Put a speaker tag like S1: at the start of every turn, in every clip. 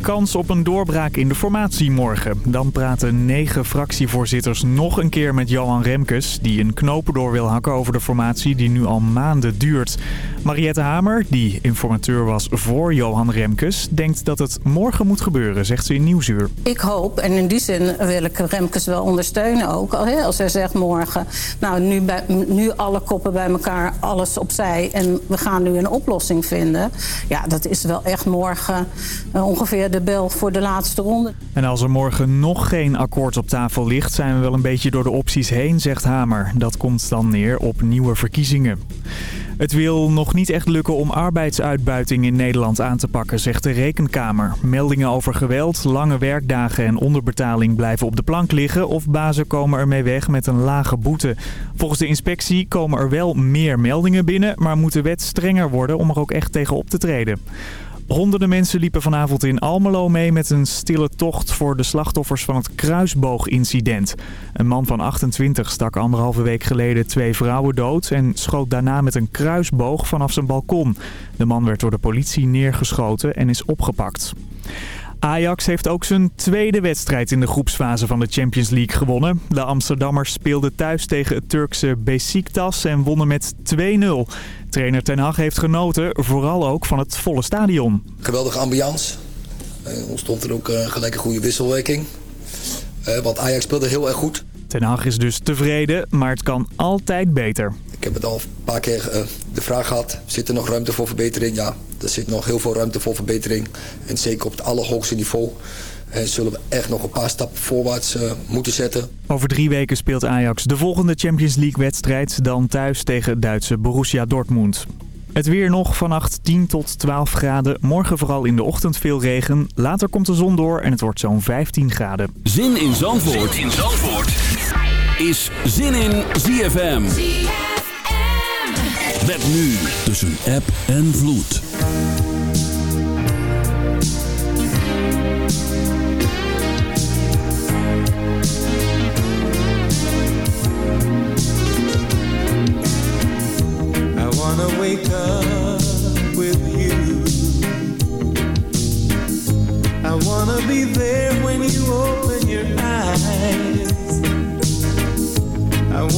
S1: Kans op een doorbraak in de formatie morgen. Dan praten negen fractievoorzitters nog een keer met Johan Remkes... die een knopen door wil hakken over de formatie die nu al maanden duurt. Mariette Hamer, die informateur was voor Johan Remkes... denkt dat het morgen moet gebeuren, zegt ze in Nieuwsuur.
S2: Ik hoop, en in die zin wil ik Remkes wel ondersteunen ook... als hij zegt morgen, nou nu, bij, nu alle koppen bij elkaar, alles opzij... en we gaan nu een oplossing vinden. Ja, dat is wel echt morgen uh, ongeveer de bel voor de laatste ronde.
S1: En als er morgen nog geen akkoord op tafel ligt... zijn we wel een beetje door de opties heen, zegt Hamer. Dat komt dan neer op nieuwe verkiezingen. Het wil nog niet echt lukken om arbeidsuitbuiting in Nederland aan te pakken, zegt de Rekenkamer. Meldingen over geweld, lange werkdagen en onderbetaling blijven op de plank liggen... of bazen komen ermee weg met een lage boete. Volgens de inspectie komen er wel meer meldingen binnen... maar moet de wet strenger worden om er ook echt tegen op te treden. Honderden mensen liepen vanavond in Almelo mee met een stille tocht voor de slachtoffers van het kruisboogincident. Een man van 28 stak anderhalve week geleden twee vrouwen dood en schoot daarna met een kruisboog vanaf zijn balkon. De man werd door de politie neergeschoten en is opgepakt. Ajax heeft ook zijn tweede wedstrijd in de groepsfase van de Champions League gewonnen. De Amsterdammers speelden thuis tegen het Turkse Besiktas en wonnen met 2-0. Trainer Ten Hag heeft genoten, vooral ook van het volle stadion.
S3: Geweldige ambiance. Er eh, ontstond er ook uh, gelijk een goede wisselwerking. Uh, want Ajax speelde heel erg goed.
S1: Ten Hag is dus tevreden, maar het kan altijd beter.
S3: Ik heb het al een paar keer uh, de vraag gehad, zit er nog ruimte voor verbetering? Ja, er zit nog heel veel ruimte voor verbetering. En zeker op het allerhoogste niveau uh, zullen we echt nog een paar stappen voorwaarts uh, moeten zetten.
S1: Over drie weken speelt Ajax de volgende Champions League wedstrijd. Dan thuis tegen Duitse Borussia Dortmund. Het weer nog vannacht 10 tot 12 graden. Morgen vooral in de ochtend veel regen. Later komt de zon door en het wordt zo'n 15 graden.
S4: Zin in Zandvoort, zin in Zandvoort. Is Zin in ZFM. Met nu tussen app en vloed.
S5: I wanna wake up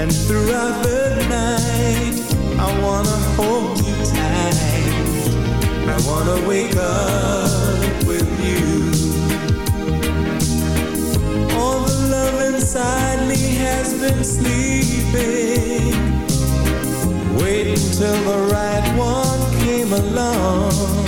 S5: And throughout the night, I wanna hold you tight. I wanna wake up with you. All the love inside me has been sleeping, waiting till the right one came along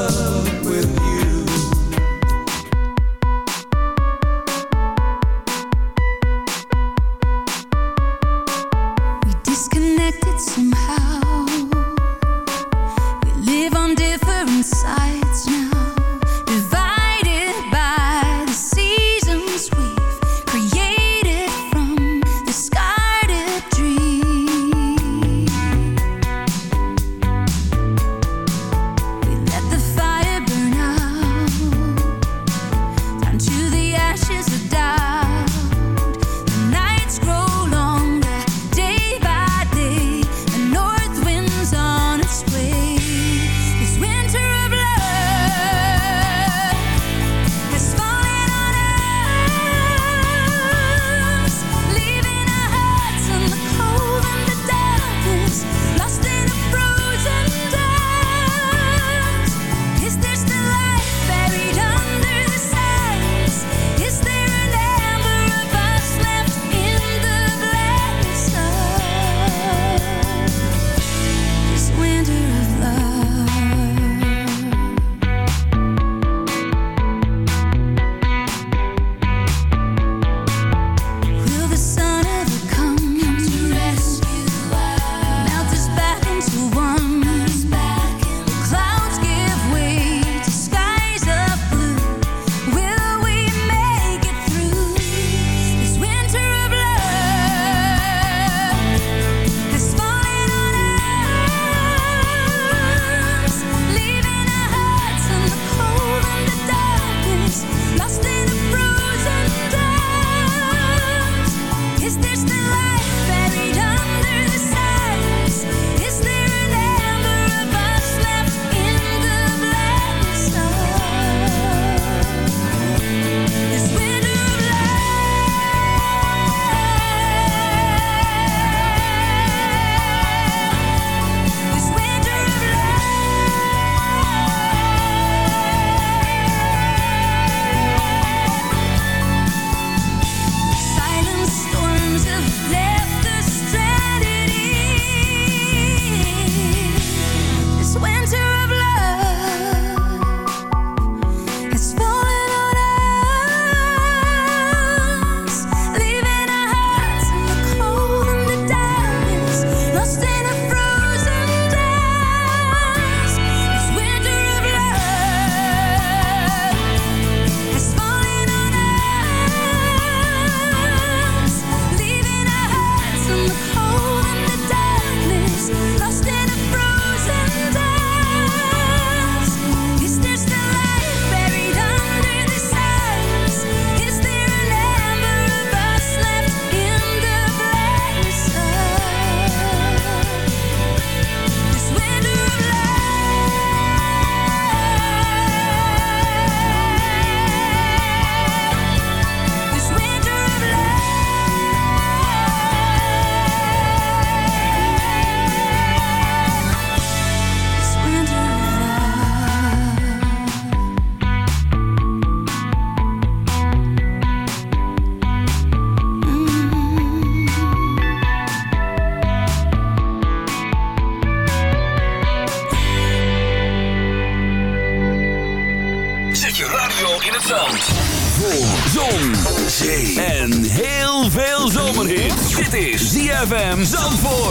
S6: ZFM Zandvoort.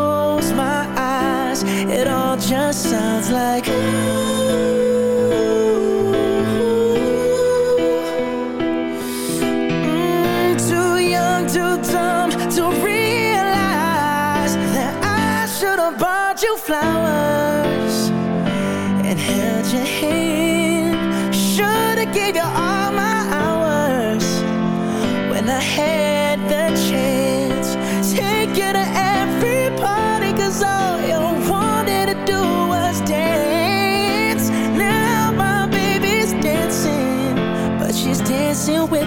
S7: it all just sounds like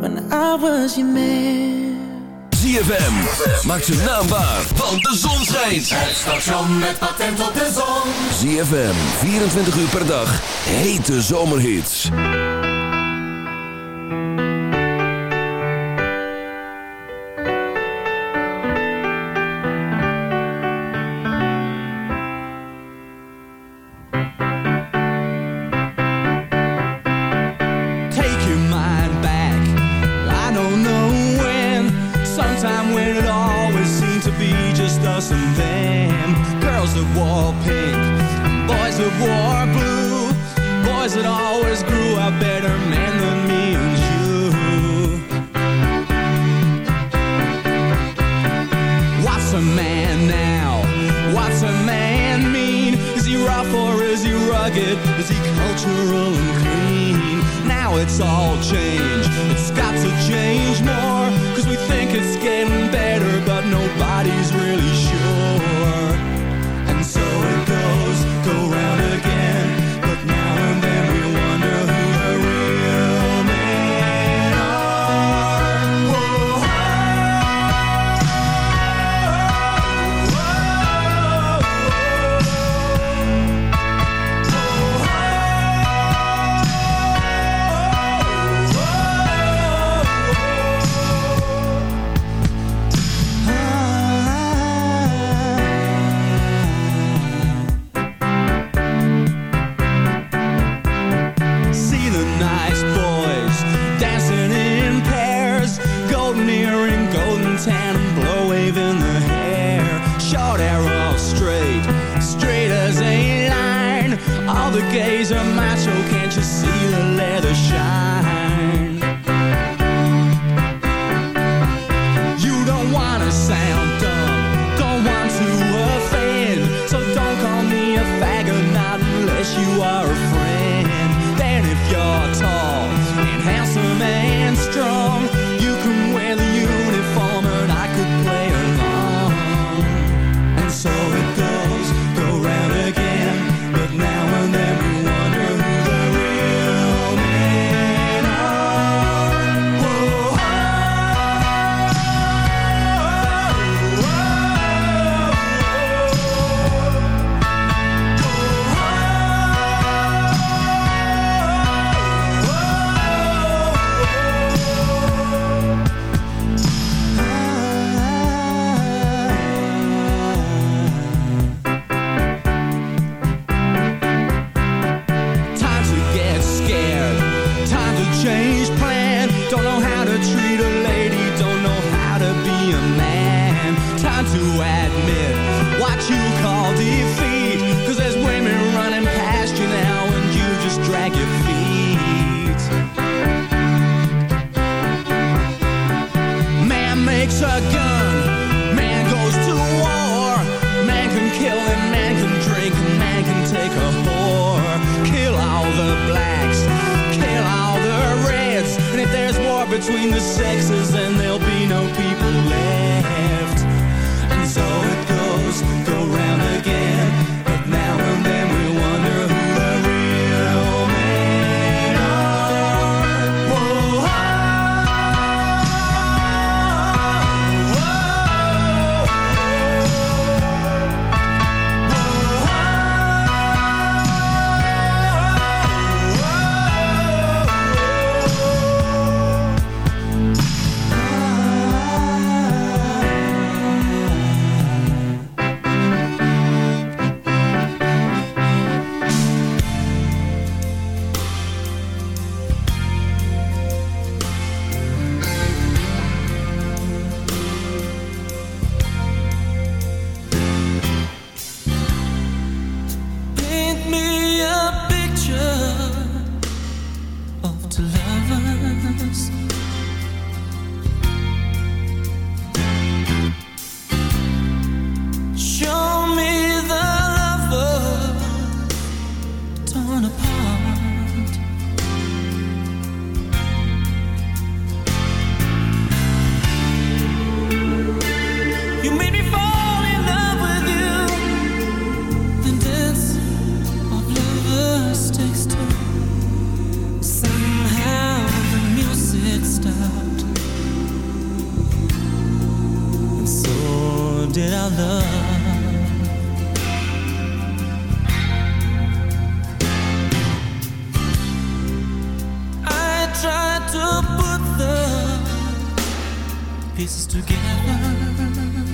S7: when I was your man.
S4: ZFM, maak ze naambaar, want de zon schijnt.
S6: Het station met patent op de zon.
S4: ZFM, 24 uur per dag, hete zomerhits.
S8: between the sexes and they'll
S4: pieces together.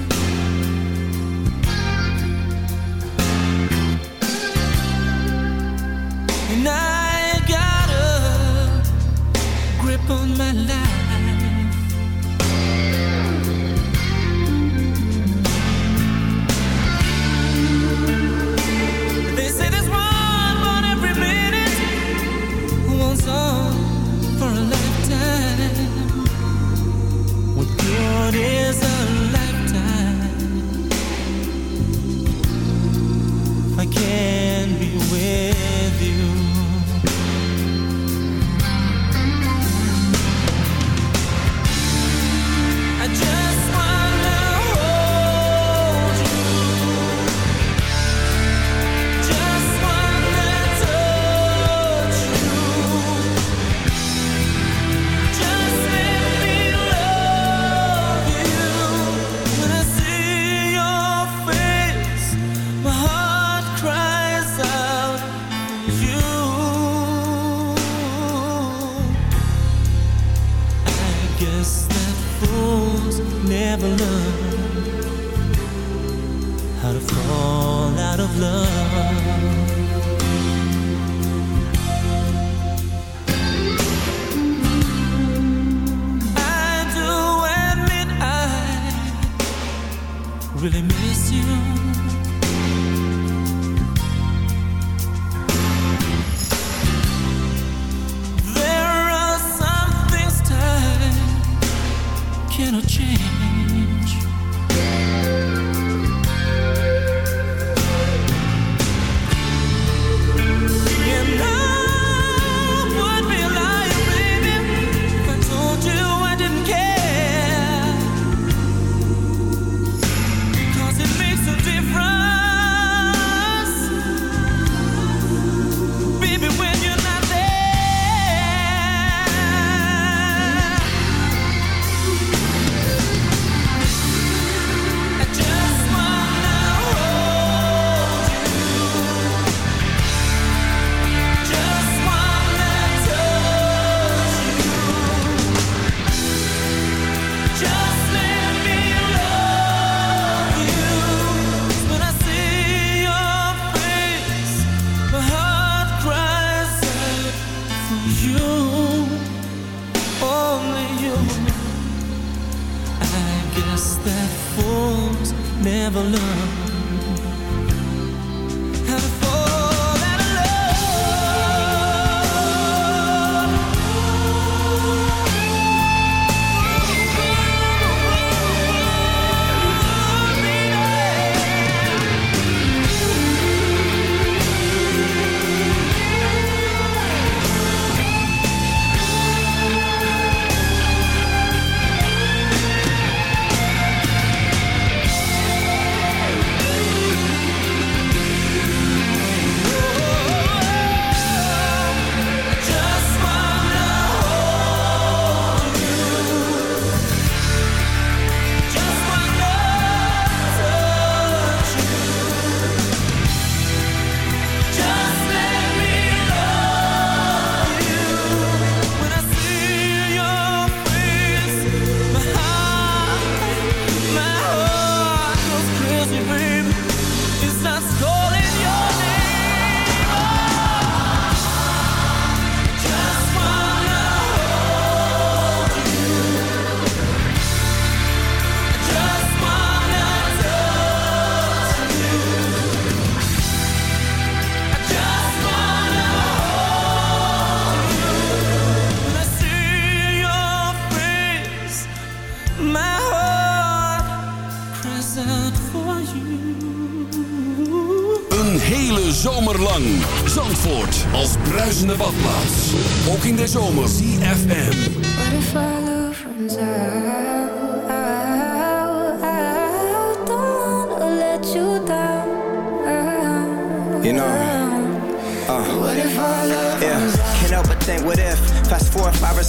S9: De zomer. CFM.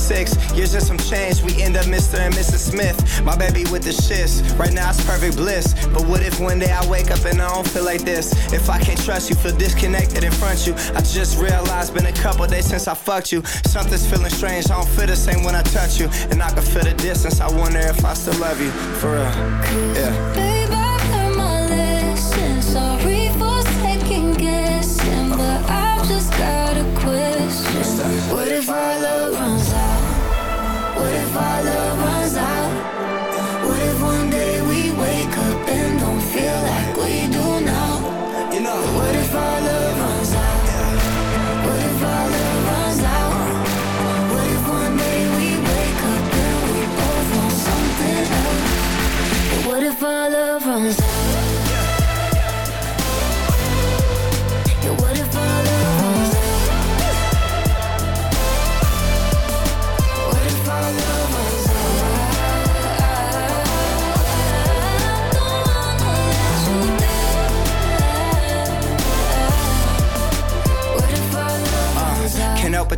S10: Six years and some change, we end up Mr. and Mrs. Smith. My baby with the shits. Right now it's perfect bliss. But what if one day I wake up and I don't feel like this? If I can't trust you, feel disconnected in front of you. I just realized been a couple days since I fucked you. Something's feeling strange. I don't feel the same when I touch you. And I can feel the distance. I wonder if I still love you. For real. Yeah.
S9: Babe, I've learned my lesson. Sorry for second guessing, but I've just got a question. What if our if our love runs out?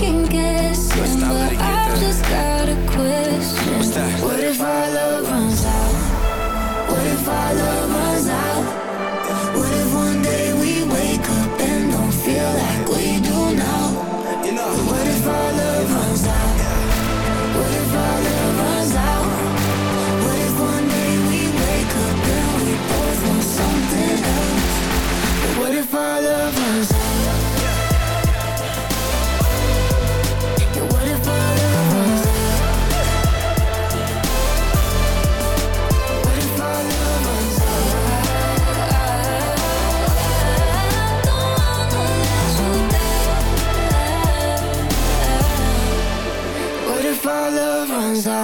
S9: Second guessing, but
S10: there.
S9: just got a question. What if our love runs out? What if our love runs out?
S8: Loop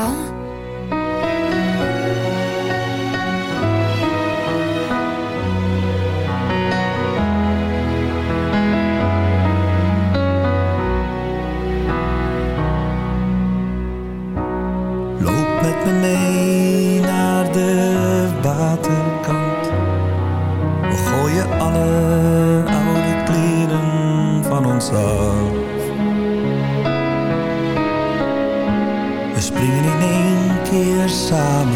S8: met me mee naar de waterkant. We gooien alle oude kleren van ons af. Keer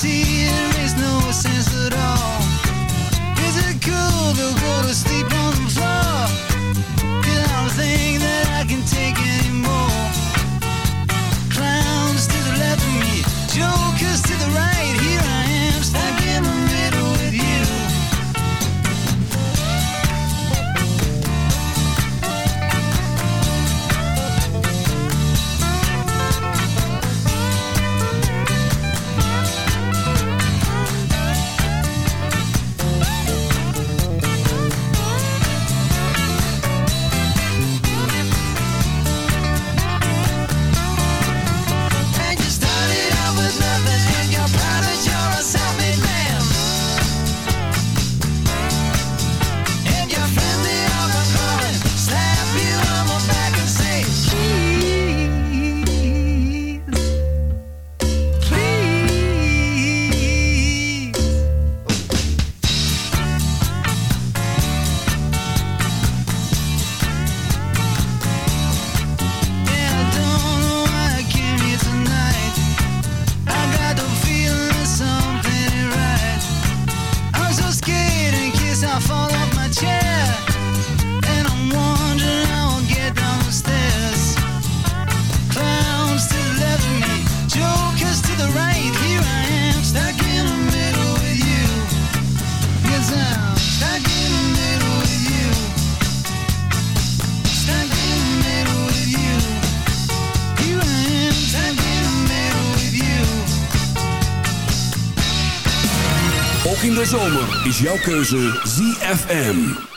S11: she erased no sense at all. is
S12: jouw keuze ZFM.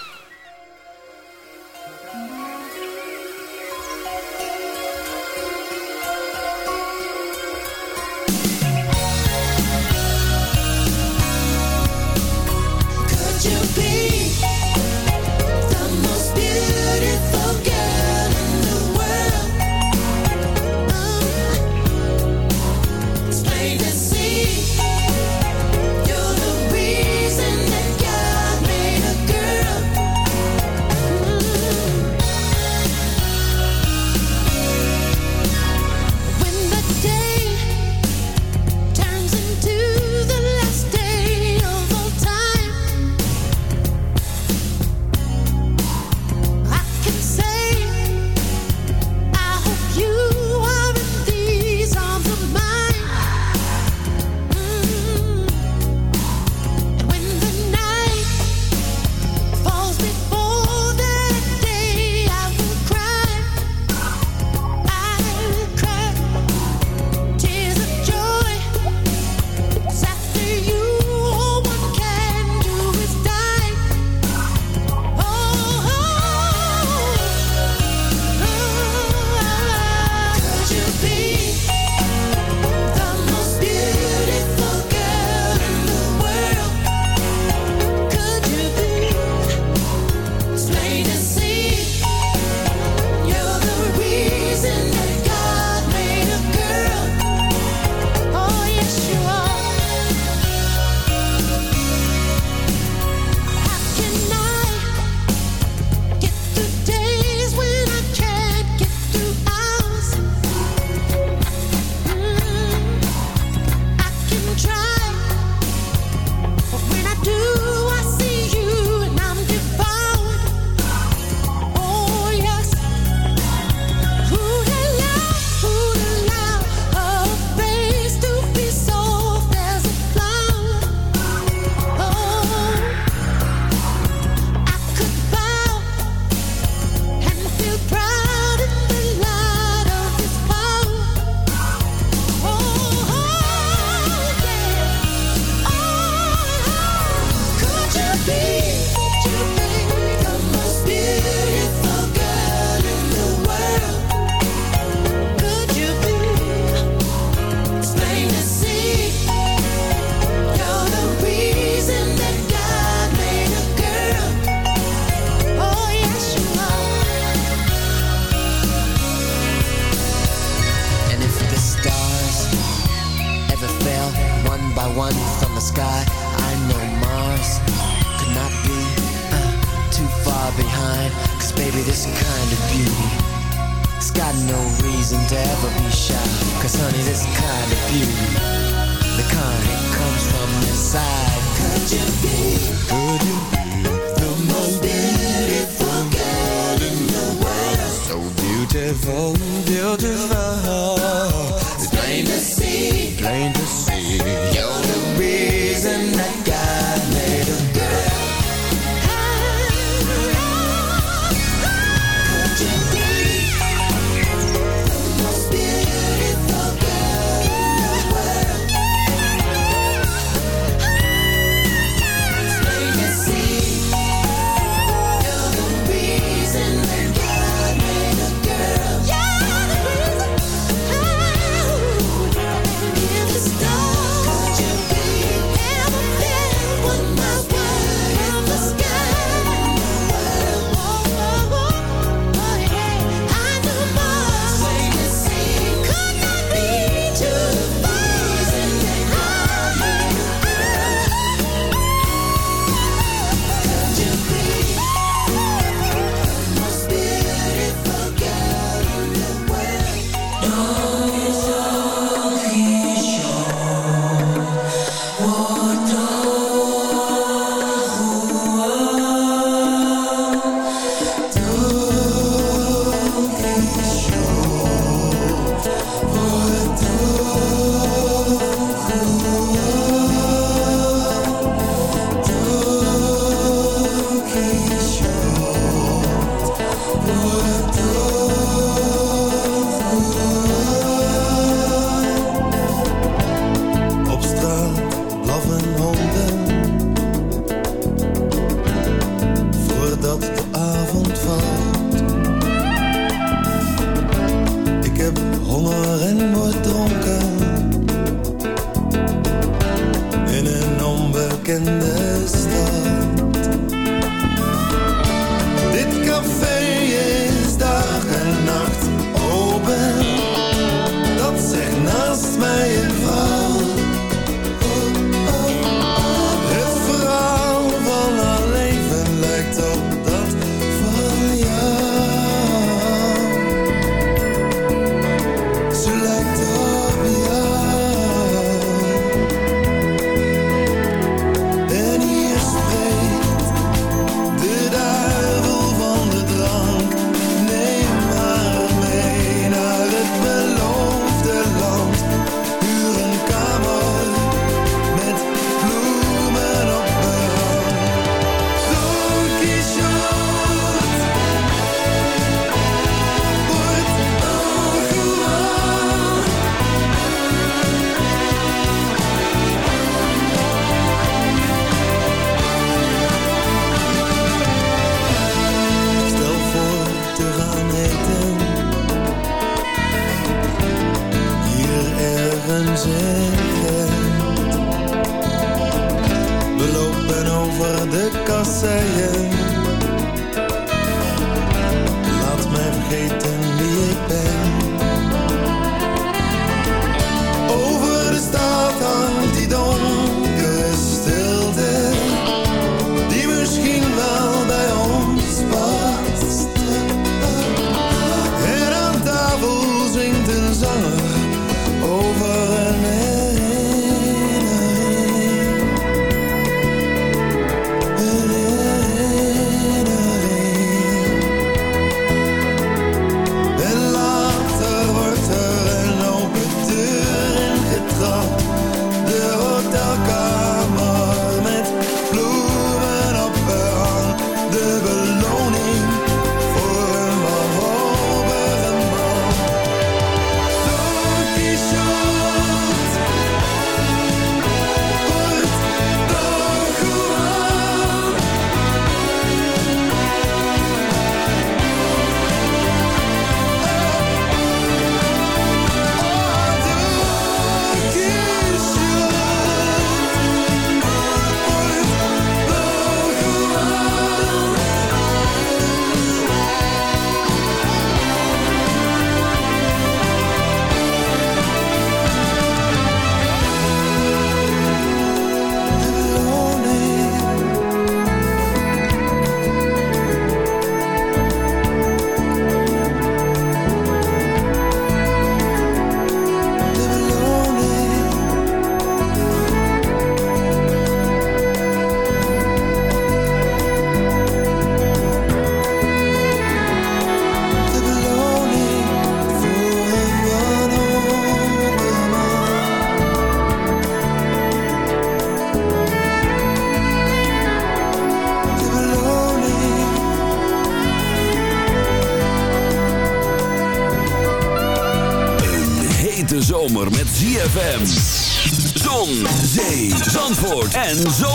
S13: And so.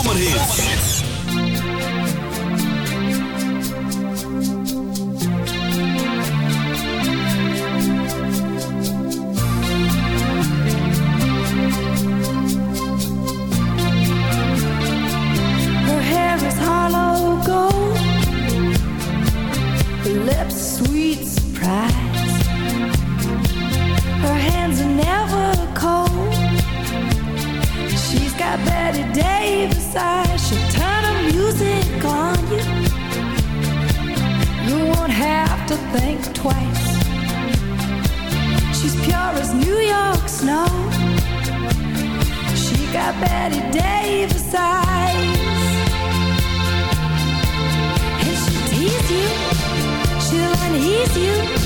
S13: you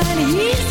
S14: feeling easy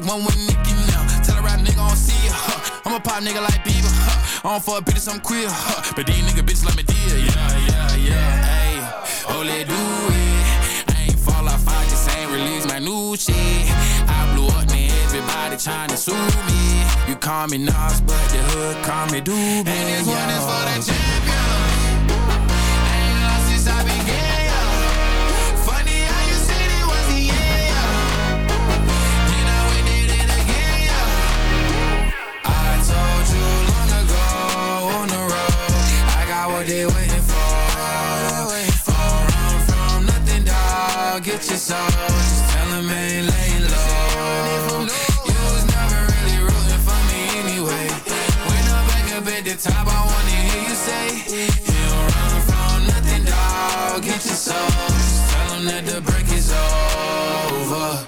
S14: like one with Nicki now. Tell a rap nigga I don't see ya. Huh. I'm a pop nigga like Bieber. Huh. On for fuck bitches, I'm queer. Huh. But these nigga bitches like me deal. Yeah, yeah, yeah. Hey, oh do it. I ain't fall off, I just ain't release my new shit. I blew up, man. Everybody trying to sue me. You call me Nas, but the hood call me Doobie. And this one is for the champion.
S15: Get your soul. Just tell him ain't laying low. You was never really rooting for me anyway. When I'm back up at the top, I wanna hear you say, You don't run from nothing, dog. Get your soul. Just tell him that the break is over.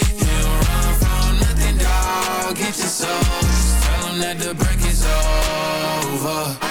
S15: dog. Get your soul. Just tell 'em that the break is over.